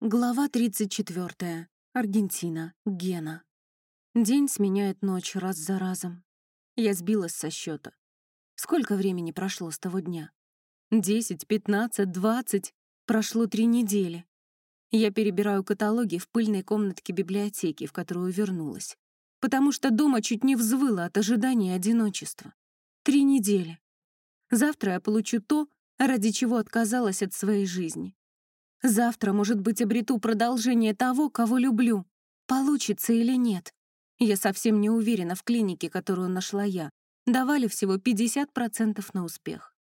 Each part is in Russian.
Глава 34. Аргентина. Гена. День сменяет ночь раз за разом. Я сбилась со счета. Сколько времени прошло с того дня? Десять, пятнадцать, двадцать. Прошло три недели. Я перебираю каталоги в пыльной комнатке библиотеки, в которую вернулась. Потому что дома чуть не взвыла от ожидания одиночества. Три недели. Завтра я получу то, ради чего отказалась от своей жизни. Завтра, может быть, обрету продолжение того, кого люблю. Получится или нет. Я совсем не уверена в клинике, которую нашла я. Давали всего 50% на успех.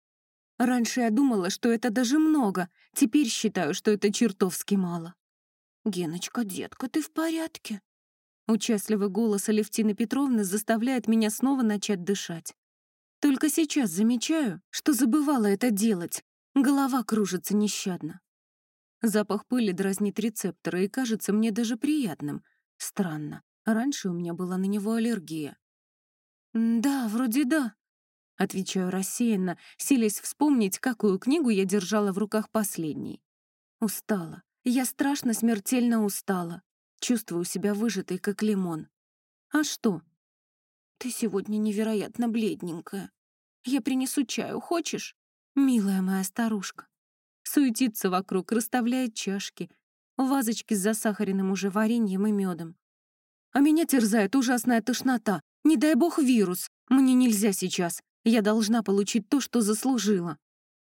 Раньше я думала, что это даже много, теперь считаю, что это чертовски мало. «Геночка, детка, ты в порядке?» Участливый голос Алевтины Петровны заставляет меня снова начать дышать. Только сейчас замечаю, что забывала это делать. Голова кружится нещадно. Запах пыли дразнит рецепторы и кажется мне даже приятным. Странно. Раньше у меня была на него аллергия. «Да, вроде да», — отвечаю рассеянно, силясь вспомнить, какую книгу я держала в руках последней. Устала. Я страшно смертельно устала. Чувствую себя выжатой, как лимон. А что? Ты сегодня невероятно бледненькая. Я принесу чаю, хочешь? Милая моя старушка суетится вокруг, расставляет чашки, вазочки с засахаренным уже вареньем и медом. А меня терзает ужасная тошнота. Не дай бог вирус. Мне нельзя сейчас. Я должна получить то, что заслужила.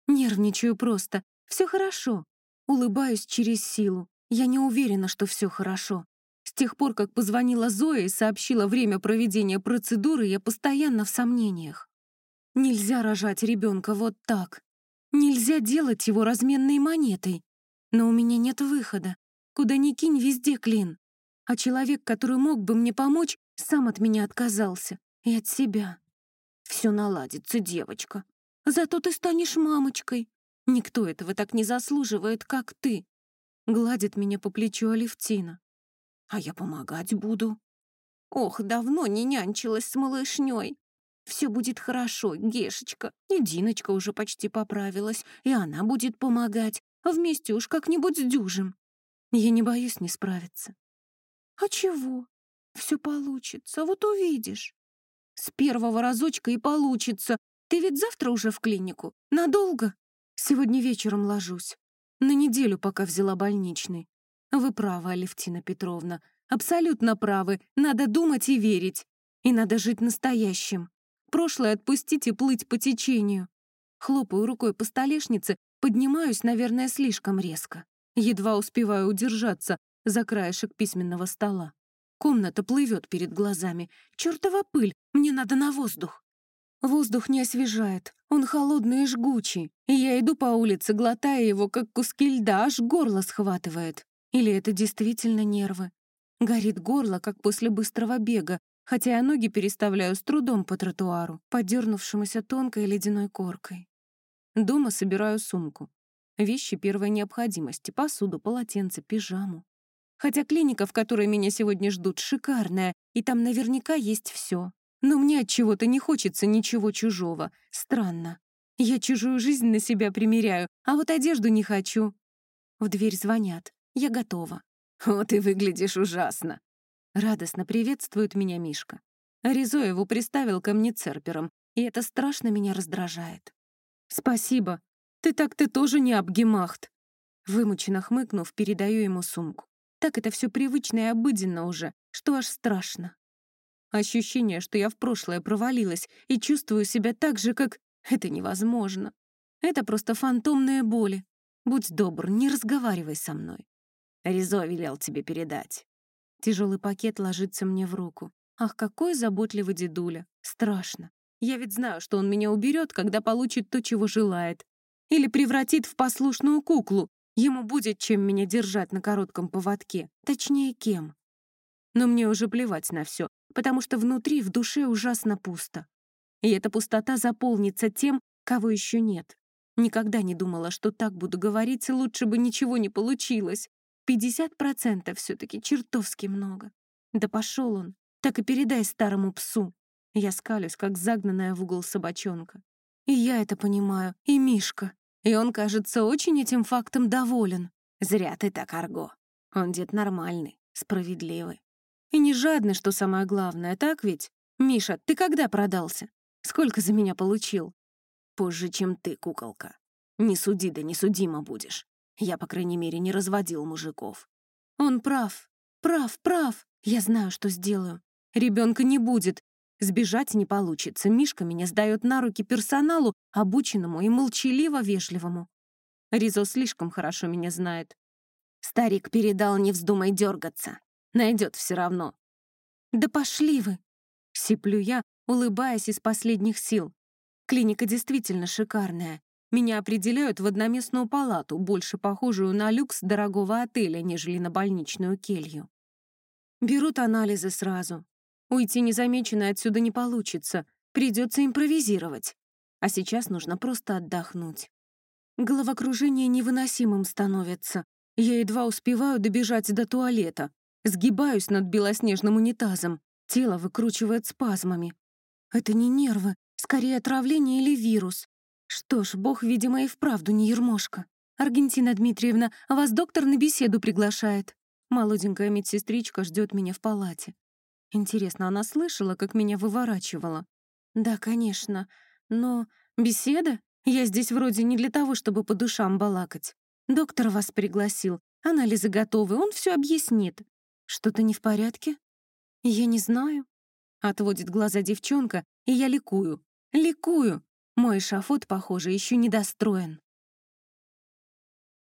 Нервничаю просто. Все хорошо. Улыбаюсь через силу. Я не уверена, что все хорошо. С тех пор, как позвонила Зоя и сообщила время проведения процедуры, я постоянно в сомнениях. Нельзя рожать ребенка вот так. Нельзя делать его разменной монетой. Но у меня нет выхода. Куда ни кинь, везде клин. А человек, который мог бы мне помочь, сам от меня отказался. И от себя. Все наладится, девочка. Зато ты станешь мамочкой. Никто этого так не заслуживает, как ты. Гладит меня по плечу Алевтина. А я помогать буду. Ох, давно не нянчилась с малышней. Все будет хорошо, Гешечка. И Диночка уже почти поправилась, и она будет помогать. А вместе уж как-нибудь сдюжим. Я не боюсь не справиться. А чего? Все получится, вот увидишь. С первого разочка и получится. Ты ведь завтра уже в клинику? Надолго? Сегодня вечером ложусь. На неделю, пока взяла больничный. Вы правы, Алевтина Петровна. Абсолютно правы. Надо думать и верить. И надо жить настоящим прошлое отпустить и плыть по течению. Хлопаю рукой по столешнице, поднимаюсь, наверное, слишком резко. Едва успеваю удержаться за краешек письменного стола. Комната плывет перед глазами. Чёртова пыль, мне надо на воздух. Воздух не освежает, он холодный и жгучий, и я иду по улице, глотая его, как куски льда, аж горло схватывает. Или это действительно нервы? Горит горло, как после быстрого бега, хотя я ноги переставляю с трудом по тротуару, подернувшемуся тонкой ледяной коркой. Дома собираю сумку. Вещи первой необходимости, посуду, полотенце, пижаму. Хотя клиника, в которой меня сегодня ждут, шикарная, и там наверняка есть все. Но мне от чего-то не хочется ничего чужого. Странно. Я чужую жизнь на себя примеряю, а вот одежду не хочу. В дверь звонят. Я готова. «О, ты выглядишь ужасно!» Радостно приветствует меня Мишка. Ризоеву приставил ко мне церпером, и это страшно меня раздражает. «Спасибо. Ты так ты тоже не обгемахт». Вымученно хмыкнув, передаю ему сумку. Так это все привычно и обыденно уже, что аж страшно. Ощущение, что я в прошлое провалилась и чувствую себя так же, как... Это невозможно. Это просто фантомные боли. Будь добр, не разговаривай со мной. Ризо велел тебе передать. Тяжелый пакет ложится мне в руку. Ах, какой заботливый дедуля. Страшно. Я ведь знаю, что он меня уберет, когда получит то, чего желает. Или превратит в послушную куклу. Ему будет чем меня держать на коротком поводке. Точнее, кем. Но мне уже плевать на все, потому что внутри, в душе ужасно пусто. И эта пустота заполнится тем, кого еще нет. Никогда не думала, что так буду говорить, и лучше бы ничего не получилось. Пятьдесят процентов все-таки чертовски много. Да пошел он, так и передай старому псу. Я скалюсь, как загнанная в угол собачонка. И я это понимаю, и Мишка. И он, кажется, очень этим фактом доволен. Зря ты так, Арго. Он дед нормальный, справедливый. И не жадный, что самое главное, так ведь? Миша, ты когда продался? Сколько за меня получил? Позже, чем ты, куколка. Не суди, да не судима будешь. Я, по крайней мере, не разводил мужиков. Он прав. Прав, прав. Я знаю, что сделаю. Ребенка не будет. Сбежать не получится. Мишка меня сдает на руки персоналу, обученному и молчаливо-вежливому. Ризо слишком хорошо меня знает. Старик передал, не вздумай дергаться. Найдет все равно. Да пошли вы! Сиплю я, улыбаясь из последних сил. Клиника действительно шикарная. Меня определяют в одноместную палату, больше похожую на люкс дорогого отеля, нежели на больничную келью. Берут анализы сразу. Уйти незамеченной отсюда не получится, придется импровизировать. А сейчас нужно просто отдохнуть. Головокружение невыносимым становится. Я едва успеваю добежать до туалета. Сгибаюсь над белоснежным унитазом. Тело выкручивает спазмами. Это не нервы, скорее отравление или вирус. Что ж, бог, видимо, и вправду не ермошка. Аргентина Дмитриевна, вас доктор на беседу приглашает. Молоденькая медсестричка ждет меня в палате. Интересно, она слышала, как меня выворачивала? Да, конечно. Но беседа? Я здесь вроде не для того, чтобы по душам балакать. Доктор вас пригласил. Анализы готовы, он все объяснит. Что-то не в порядке? Я не знаю. Отводит глаза девчонка, и я ликую. Ликую. Мой шафот, похоже, еще не достроен.